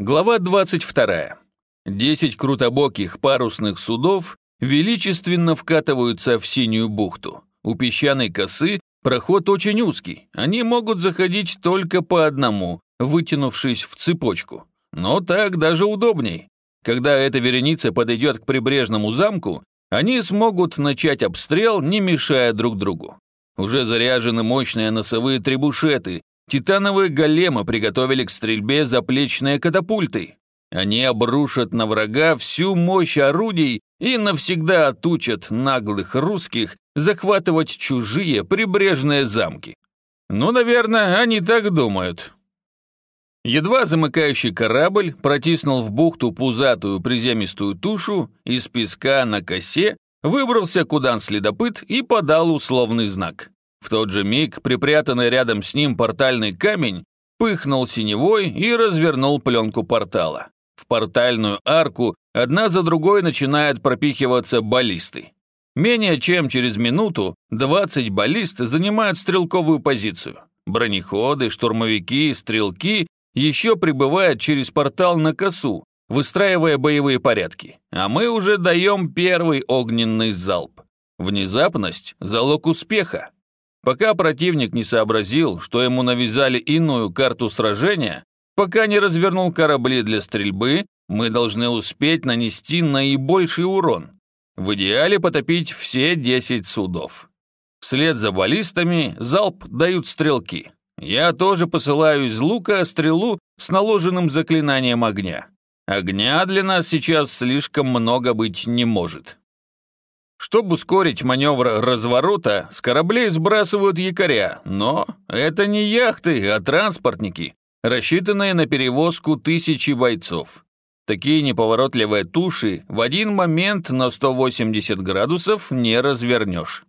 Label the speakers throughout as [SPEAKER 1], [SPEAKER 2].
[SPEAKER 1] Глава 22. Десять крутобоких парусных судов величественно вкатываются в синюю бухту. У песчаной косы проход очень узкий, они могут заходить только по одному, вытянувшись в цепочку. Но так даже удобней. Когда эта вереница подойдет к прибрежному замку, они смогут начать обстрел, не мешая друг другу. Уже заряжены мощные носовые требушеты, Титановые големы приготовили к стрельбе заплечные катапульты. Они обрушат на врага всю мощь орудий и навсегда отучат наглых русских захватывать чужие прибрежные замки. Ну, наверное, они так думают. Едва замыкающий корабль протиснул в бухту пузатую приземистую тушу, из песка на косе выбрался кудан-следопыт и подал условный знак. В тот же миг припрятанный рядом с ним портальный камень пыхнул синевой и развернул пленку портала. В портальную арку одна за другой начинают пропихиваться баллисты. Менее чем через минуту 20 баллист занимают стрелковую позицию. Бронеходы, штурмовики, стрелки еще прибывают через портал на косу, выстраивая боевые порядки. А мы уже даем первый огненный залп. Внезапность – залог успеха. Пока противник не сообразил, что ему навязали иную карту сражения, пока не развернул корабли для стрельбы, мы должны успеть нанести наибольший урон. В идеале потопить все 10 судов. Вслед за баллистами залп дают стрелки. Я тоже посылаю из лука стрелу с наложенным заклинанием огня. Огня для нас сейчас слишком много быть не может. Чтобы ускорить маневр разворота, с кораблей сбрасывают якоря, но это не яхты, а транспортники, рассчитанные на перевозку тысячи бойцов. Такие неповоротливые туши в один момент на 180 градусов не развернешь.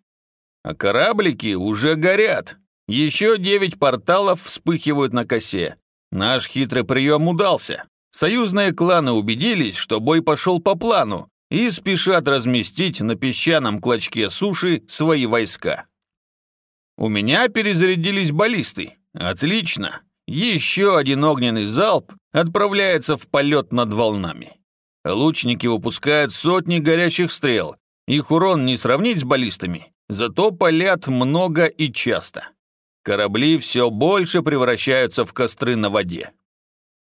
[SPEAKER 1] А кораблики уже горят. Еще девять порталов вспыхивают на косе. Наш хитрый прием удался. Союзные кланы убедились, что бой пошел по плану, и спешат разместить на песчаном клочке суши свои войска. У меня перезарядились баллисты. Отлично. Еще один огненный залп отправляется в полет над волнами. Лучники выпускают сотни горящих стрел. Их урон не сравнить с баллистами, зато палят много и часто. Корабли все больше превращаются в костры на воде.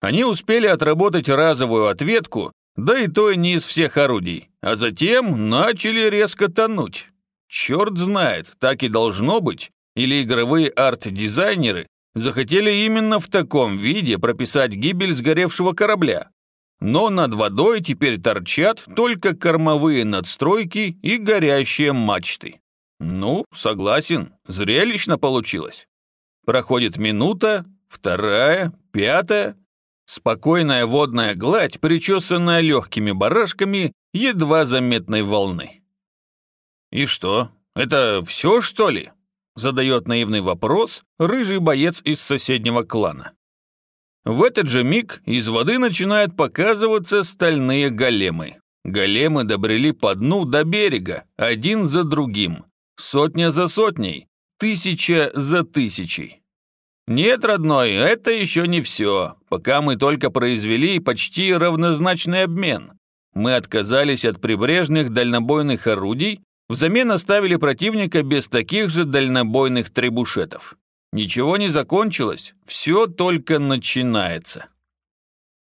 [SPEAKER 1] Они успели отработать разовую ответку да и то не из всех орудий, а затем начали резко тонуть. Черт знает, так и должно быть, или игровые арт-дизайнеры захотели именно в таком виде прописать гибель сгоревшего корабля. Но над водой теперь торчат только кормовые надстройки и горящие мачты. Ну, согласен, зрелищно получилось. Проходит минута, вторая, пятая, Спокойная водная гладь, причесанная легкими барашками едва заметной волны. «И что, это все, что ли?» задает наивный вопрос рыжий боец из соседнего клана. В этот же миг из воды начинают показываться стальные големы. Големы добрели по дну до берега, один за другим, сотня за сотней, тысяча за тысячей. «Нет, родной, это еще не все. Пока мы только произвели почти равнозначный обмен. Мы отказались от прибрежных дальнобойных орудий, взамен оставили противника без таких же дальнобойных требушетов. Ничего не закончилось, все только начинается».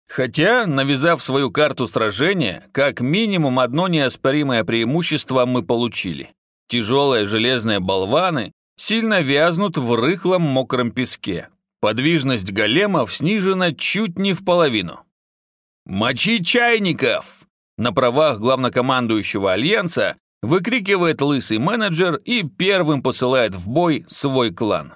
[SPEAKER 1] Хотя, навязав свою карту сражения, как минимум одно неоспоримое преимущество мы получили. Тяжелые железные болваны сильно вязнут в рыхлом мокром песке. Подвижность големов снижена чуть не в половину. «Мочи чайников!» На правах главнокомандующего Альянса выкрикивает лысый менеджер и первым посылает в бой свой клан.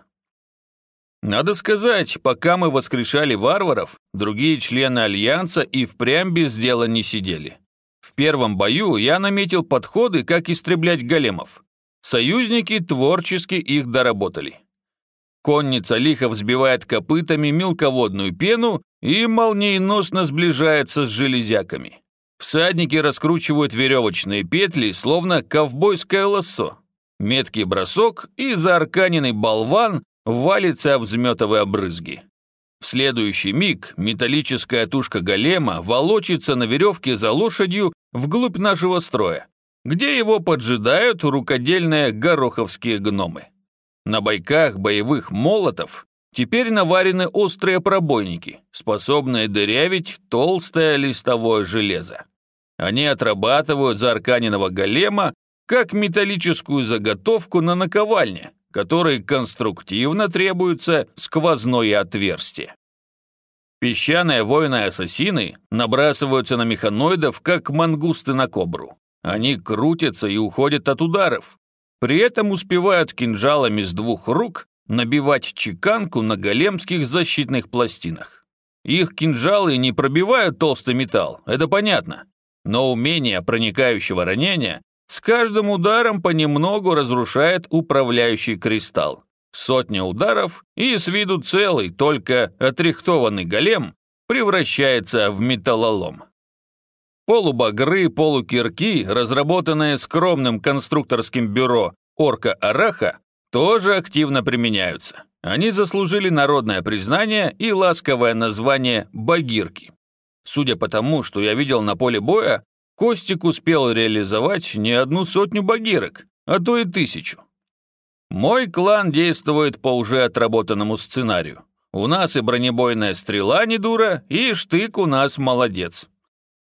[SPEAKER 1] Надо сказать, пока мы воскрешали варваров, другие члены Альянса и впрямь без дела не сидели. В первом бою я наметил подходы, как истреблять големов. Союзники творчески их доработали. Конница лихо взбивает копытами мелководную пену и молниеносно сближается с железяками. Всадники раскручивают веревочные петли, словно ковбойское лассо. Меткий бросок и заарканенный болван валится в взметовые обрызги. В следующий миг металлическая тушка голема волочится на веревке за лошадью вглубь нашего строя, где его поджидают рукодельные гороховские гномы. На бойках боевых молотов теперь наварены острые пробойники, способные дырявить толстое листовое железо. Они отрабатывают за арканиного голема как металлическую заготовку на наковальне, которой конструктивно требуется сквозное отверстие. Песчаные воины-ассасины набрасываются на механоидов, как мангусты на кобру. Они крутятся и уходят от ударов. При этом успевают кинжалами с двух рук набивать чеканку на големских защитных пластинах. Их кинжалы не пробивают толстый металл, это понятно. Но умение проникающего ранения с каждым ударом понемногу разрушает управляющий кристалл. Сотня ударов, и с виду целый, только отрихтованный голем превращается в металлолом. Полубагры, полукирки, разработанные скромным конструкторским бюро «Орка Араха», тоже активно применяются. Они заслужили народное признание и ласковое название «багирки». Судя по тому, что я видел на поле боя, Костик успел реализовать не одну сотню багирок, а то и тысячу. Мой клан действует по уже отработанному сценарию. У нас и бронебойная стрела не дура, и штык у нас молодец.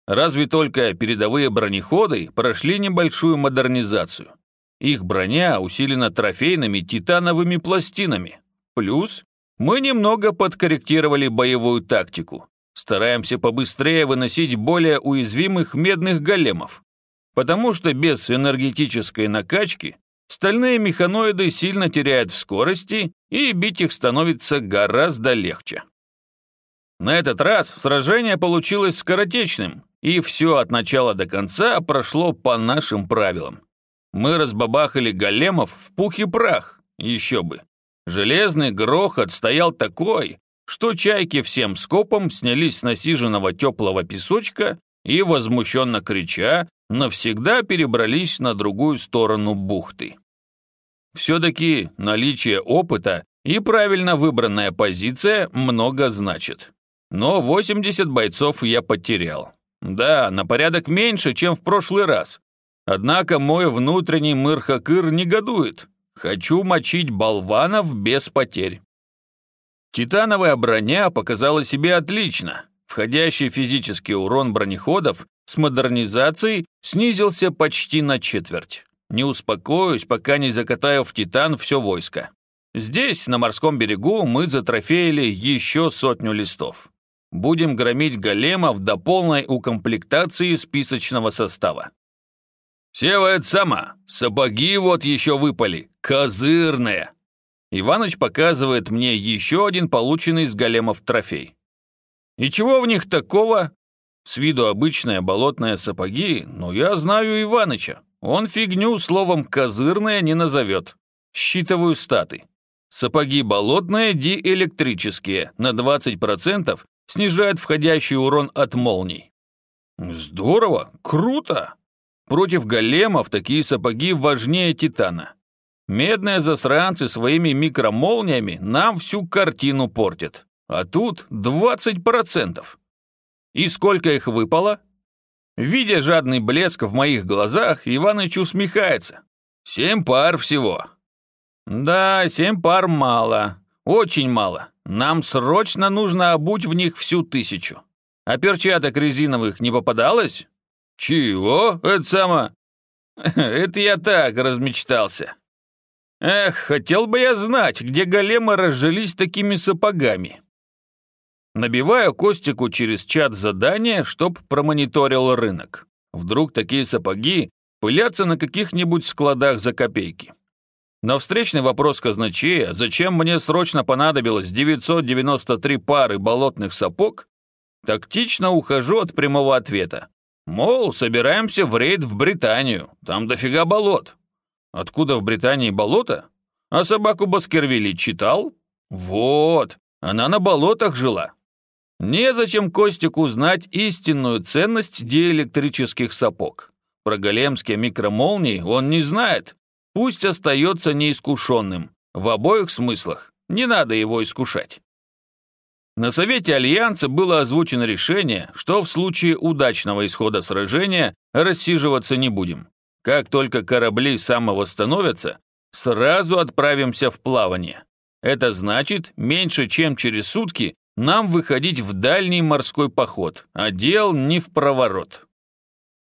[SPEAKER 1] Разве только передовые бронеходы прошли небольшую модернизацию. Их броня усилена трофейными титановыми пластинами. Плюс мы немного подкорректировали боевую тактику. Стараемся побыстрее выносить более уязвимых медных големов, потому что без энергетической накачки стальные механоиды сильно теряют в скорости и бить их становится гораздо легче. На этот раз сражение получилось скоротечным, и все от начала до конца прошло по нашим правилам. Мы разбабахали големов в пух и прах, еще бы. Железный грохот стоял такой, что чайки всем скопом снялись с насиженного теплого песочка и, возмущенно крича, навсегда перебрались на другую сторону бухты. Все-таки наличие опыта и правильно выбранная позиция много значит. Но 80 бойцов я потерял. Да, на порядок меньше, чем в прошлый раз. Однако мой внутренний мырхакыр негодует. Хочу мочить болванов без потерь. Титановая броня показала себе отлично. Входящий физический урон бронеходов с модернизацией снизился почти на четверть. Не успокоюсь, пока не закатаю в Титан все войско. Здесь, на морском берегу, мы затрофеяли еще сотню листов. Будем громить големов до полной укомплектации списочного состава. «Сева, это сама, сапоги вот еще выпали, козырные!» Иваныч показывает мне еще один полученный из големов трофей. И чего в них такого? С виду обычные болотные сапоги, но я знаю Иваныча. Он фигню словом «козырные» не назовет. Считываю статы. Сапоги болотные диэлектрические, на 20% снижают входящий урон от молний. Здорово, круто. Против големов такие сапоги важнее титана. Медные засранцы своими микромолниями нам всю картину портят. А тут 20%. И сколько их выпало? Видя жадный блеск в моих глазах, Иваныч усмехается. Семь пар всего. Да, семь пар мало. Очень мало. Нам срочно нужно обуть в них всю тысячу. А перчаток резиновых не попадалось? Чего? Это само... Это я так размечтался. Эх, хотел бы я знать, где големы разжились такими сапогами. Набиваю Костику через чат задание, чтоб промониторил рынок. Вдруг такие сапоги пылятся на каких-нибудь складах за копейки. На встречный вопрос казначея, зачем мне срочно понадобилось 993 пары болотных сапог, тактично ухожу от прямого ответа. Мол, собираемся в рейд в Британию, там дофига болот. Откуда в Британии болото? А собаку Баскервилли читал? Вот, она на болотах жила. Незачем Костику узнать истинную ценность диэлектрических сапог. Про големские микромолнии он не знает. Пусть остается неискушенным. В обоих смыслах. Не надо его искушать. На Совете Альянса было озвучено решение, что в случае удачного исхода сражения рассиживаться не будем. Как только корабли самовосстановятся, сразу отправимся в плавание. Это значит, меньше чем через сутки нам выходить в дальний морской поход, а дел не в проворот.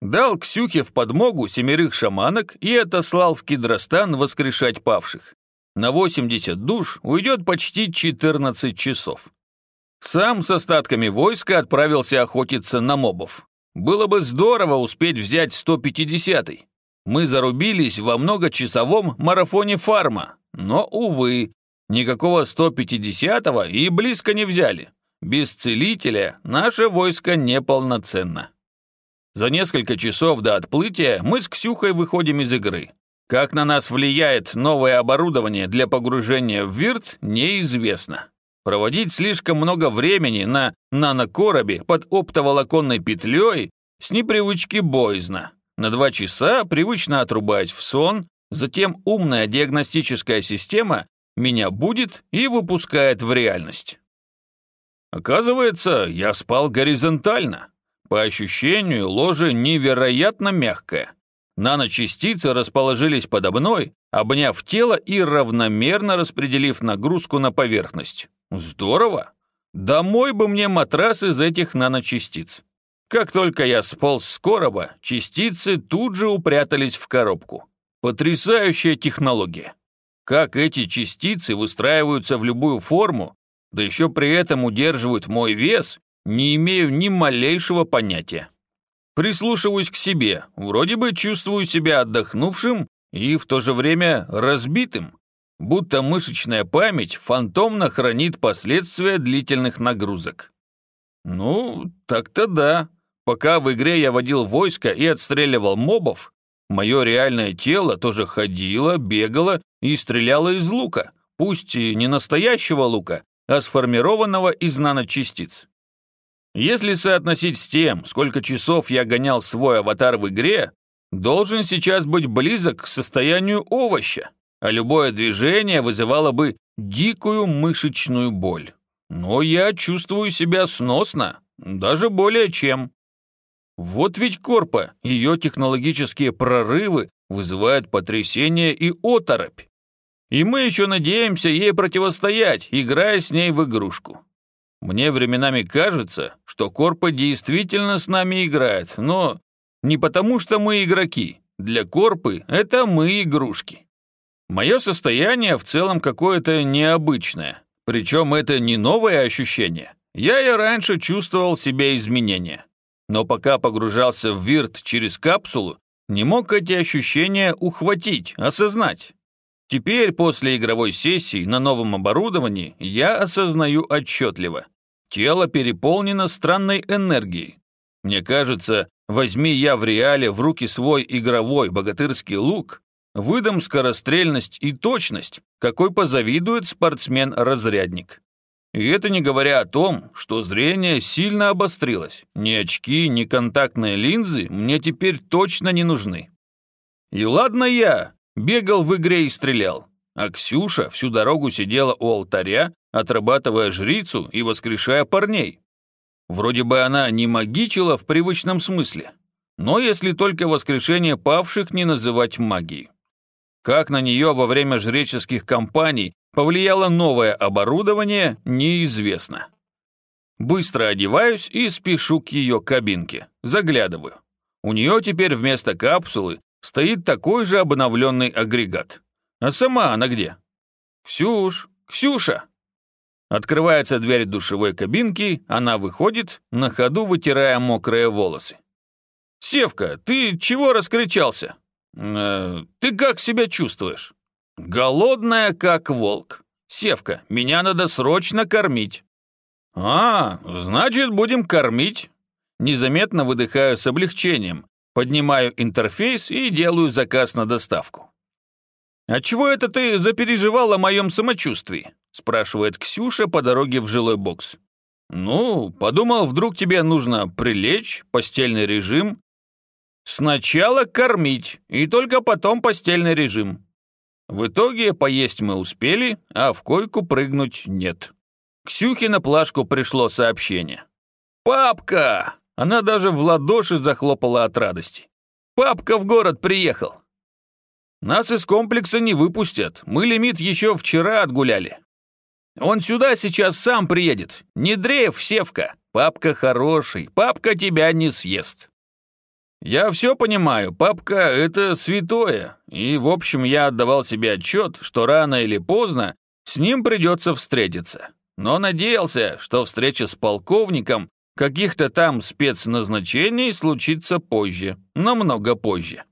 [SPEAKER 1] Дал Ксюхе в подмогу семерых шаманок и отослал в Кедростан воскрешать павших. На 80 душ уйдет почти 14 часов. Сам с остатками войска отправился охотиться на мобов. Было бы здорово успеть взять 150-й. Мы зарубились во многочасовом марафоне фарма, но, увы, никакого 150-го и близко не взяли. Без целителя наше войско неполноценно. За несколько часов до отплытия мы с Ксюхой выходим из игры. Как на нас влияет новое оборудование для погружения в вирт, неизвестно. Проводить слишком много времени на нанокоробе под оптоволоконной петлей с непривычки боязно. На два часа привычно отрубаясь в сон, затем умная диагностическая система меня будет и выпускает в реальность. Оказывается, я спал горизонтально. По ощущению, ложе невероятно мягкое. Наночастицы расположились подо мной, обняв тело и равномерно распределив нагрузку на поверхность. Здорово! Домой бы мне матрас из этих наночастиц. Как только я сполз с короба, частицы тут же упрятались в коробку. Потрясающая технология. Как эти частицы выстраиваются в любую форму, да еще при этом удерживают мой вес, не имею ни малейшего понятия. Прислушиваюсь к себе, вроде бы чувствую себя отдохнувшим и в то же время разбитым, будто мышечная память фантомно хранит последствия длительных нагрузок. Ну, так-то да. Пока в игре я водил войско и отстреливал мобов, мое реальное тело тоже ходило, бегало и стреляло из лука, пусть и не настоящего лука, а сформированного из наночастиц. Если соотносить с тем, сколько часов я гонял свой аватар в игре, должен сейчас быть близок к состоянию овоща, а любое движение вызывало бы дикую мышечную боль. Но я чувствую себя сносно, даже более чем. Вот ведь Корпа, ее технологические прорывы вызывают потрясение и оторопь. И мы еще надеемся ей противостоять, играя с ней в игрушку. Мне временами кажется, что Корпа действительно с нами играет, но не потому, что мы игроки. Для Корпы это мы игрушки. Мое состояние в целом какое-то необычное. Причем это не новое ощущение. Я и раньше чувствовал себе изменения. Но пока погружался в вирт через капсулу, не мог эти ощущения ухватить, осознать. Теперь, после игровой сессии на новом оборудовании, я осознаю отчетливо. Тело переполнено странной энергией. Мне кажется, возьми я в реале в руки свой игровой богатырский лук, выдам скорострельность и точность, какой позавидует спортсмен-разрядник. И это не говоря о том, что зрение сильно обострилось. Ни очки, ни контактные линзы мне теперь точно не нужны. И ладно я, Бегал в игре и стрелял. А Ксюша всю дорогу сидела у алтаря, отрабатывая жрицу и воскрешая парней. Вроде бы она не магичила в привычном смысле, но если только воскрешение павших не называть магией. Как на нее во время жреческих кампаний повлияло новое оборудование, неизвестно. Быстро одеваюсь и спешу к ее кабинке. Заглядываю. У нее теперь вместо капсулы стоит такой же обновленный агрегат. А сама она где? Ксюш, Ксюша! Открывается дверь душевой кабинки, она выходит, на ходу вытирая мокрые волосы. «Севка, ты чего раскричался? Э, ты как себя чувствуешь?» «Голодная, как волк. Севка, меня надо срочно кормить». «А, значит, будем кормить». Незаметно выдыхаю с облегчением, Поднимаю интерфейс и делаю заказ на доставку. «А чего это ты запереживал о моем самочувствии?» спрашивает Ксюша по дороге в жилой бокс. «Ну, подумал, вдруг тебе нужно прилечь, постельный режим». «Сначала кормить, и только потом постельный режим». В итоге поесть мы успели, а в койку прыгнуть нет. Ксюхе на плашку пришло сообщение. «Папка!» Она даже в ладоши захлопала от радости. «Папка в город приехал!» «Нас из комплекса не выпустят. Мы лимит еще вчера отгуляли. Он сюда сейчас сам приедет. Не дрейф, Севка. Папка хороший. Папка тебя не съест». «Я все понимаю, папка — это святое, и, в общем, я отдавал себе отчет, что рано или поздно с ним придется встретиться. Но надеялся, что встреча с полковником каких-то там спецназначений случится позже, намного позже».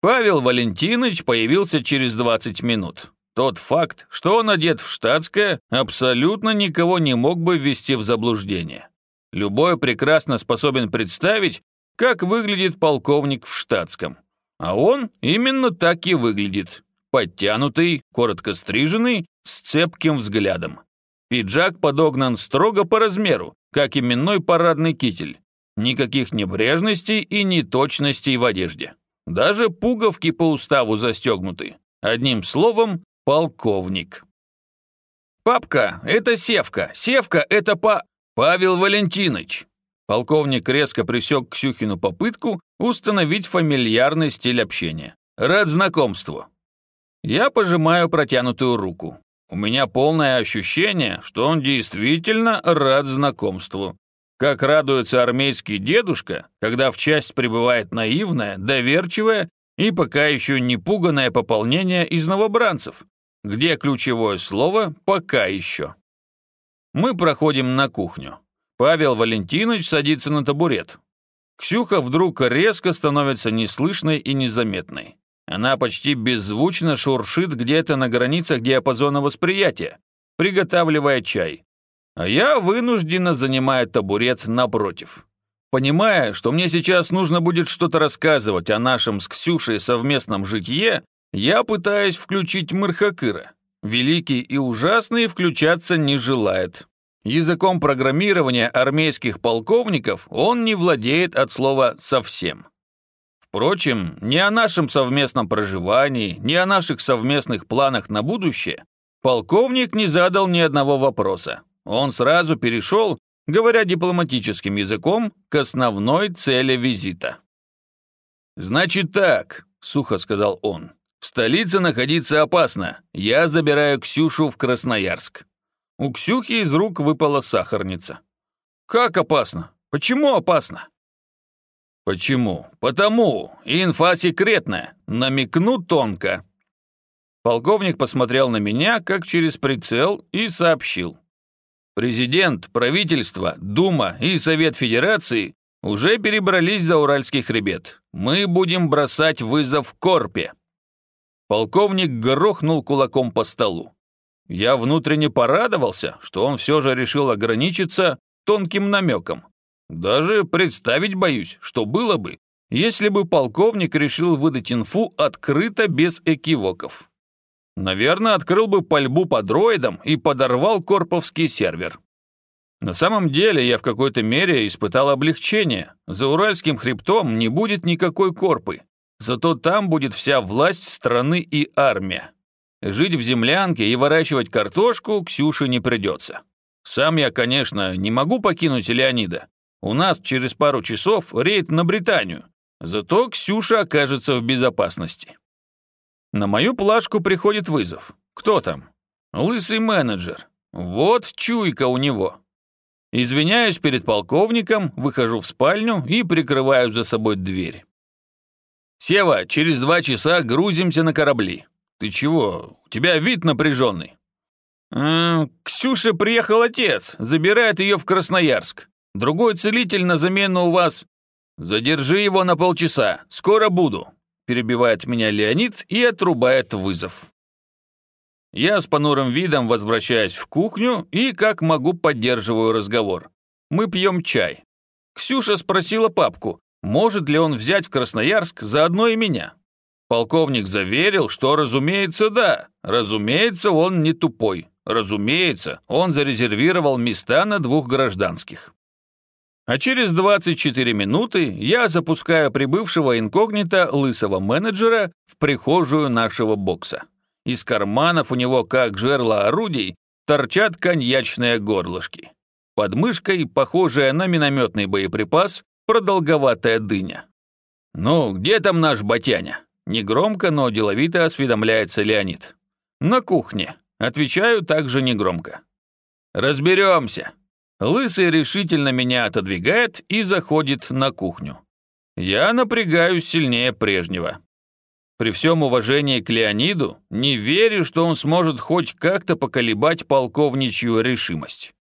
[SPEAKER 1] Павел Валентинович появился через 20 минут. Тот факт, что он одет в штатское, абсолютно никого не мог бы ввести в заблуждение. Любой прекрасно способен представить, как выглядит полковник в штатском. А он именно так и выглядит. Подтянутый, коротко стриженный, с цепким взглядом. Пиджак подогнан строго по размеру, как именной парадный китель. Никаких небрежностей и неточностей в одежде. Даже пуговки по уставу застегнуты. Одним словом, полковник. «Папка, это Севка. Севка, это па... Павел Валентинович. Полковник резко пресек Ксюхину попытку установить фамильярный стиль общения. «Рад знакомству». Я пожимаю протянутую руку. У меня полное ощущение, что он действительно рад знакомству. Как радуется армейский дедушка, когда в часть прибывает наивное, доверчивое и пока еще не пуганное пополнение из новобранцев, где ключевое слово «пока еще». Мы проходим на кухню. Павел Валентинович садится на табурет. Ксюха вдруг резко становится неслышной и незаметной. Она почти беззвучно шуршит где-то на границах диапазона восприятия, приготавливая чай. А я вынужденно занимаю табурет напротив. Понимая, что мне сейчас нужно будет что-то рассказывать о нашем с Ксюшей совместном житье, я пытаюсь включить Мырхакыра. Великий и ужасный включаться не желает. Языком программирования армейских полковников он не владеет от слова «совсем». Впрочем, ни о нашем совместном проживании, ни о наших совместных планах на будущее полковник не задал ни одного вопроса. Он сразу перешел, говоря дипломатическим языком, к основной цели визита. «Значит так», — сухо сказал он, — «в столице находиться опасно. Я забираю Ксюшу в Красноярск. У Ксюхи из рук выпала сахарница. «Как опасно? Почему опасно?» «Почему? Потому. Инфа секретная. Намекну тонко». Полковник посмотрел на меня, как через прицел, и сообщил. Президент, правительство, Дума и Совет Федерации уже перебрались за Уральский хребет. Мы будем бросать вызов Корпе. Полковник грохнул кулаком по столу. Я внутренне порадовался, что он все же решил ограничиться тонким намеком. Даже представить боюсь, что было бы, если бы полковник решил выдать инфу открыто без экивоков. Наверное, открыл бы пальбу по дроидам и подорвал корповский сервер. На самом деле я в какой-то мере испытал облегчение. За Уральским хребтом не будет никакой корпы. Зато там будет вся власть страны и армия. Жить в землянке и выращивать картошку Ксюше не придется. Сам я, конечно, не могу покинуть Леонида. У нас через пару часов рейд на Британию. Зато Ксюша окажется в безопасности. На мою плашку приходит вызов. Кто там? Лысый менеджер. Вот чуйка у него. Извиняюсь перед полковником, выхожу в спальню и прикрываю за собой дверь. «Сева, через два часа грузимся на корабли. «Ты чего? У тебя вид напряженный». «Э, «Ксюша приехал отец, забирает ее в Красноярск. Другой целитель на замену у вас...» «Задержи его на полчаса, скоро буду», перебивает меня Леонид и отрубает вызов. Я с понурым видом возвращаюсь в кухню и, как могу, поддерживаю разговор. Мы пьем чай. Ксюша спросила папку, может ли он взять в Красноярск заодно и меня. Полковник заверил, что, разумеется, да. Разумеется, он не тупой. Разумеется, он зарезервировал места на двух гражданских. А через 24 минуты я запускаю прибывшего инкогнито лысого менеджера в прихожую нашего бокса. Из карманов у него, как жерла орудий, торчат коньячные горлышки. Под мышкой, похожая на минометный боеприпас, продолговатая дыня. «Ну, где там наш Батяня?» Негромко, но деловито осведомляется Леонид. «На кухне». Отвечаю также негромко. «Разберемся». Лысый решительно меня отодвигает и заходит на кухню. Я напрягаюсь сильнее прежнего. При всем уважении к Леониду, не верю, что он сможет хоть как-то поколебать полковничью решимость.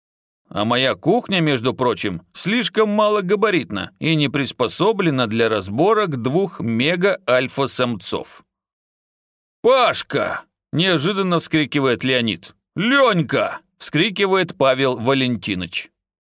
[SPEAKER 1] А моя кухня, между прочим, слишком малогабаритна и не приспособлена для разборок двух мега-альфа-самцов. «Пашка!» – неожиданно вскрикивает Леонид. «Ленька!» – вскрикивает Павел Валентинович.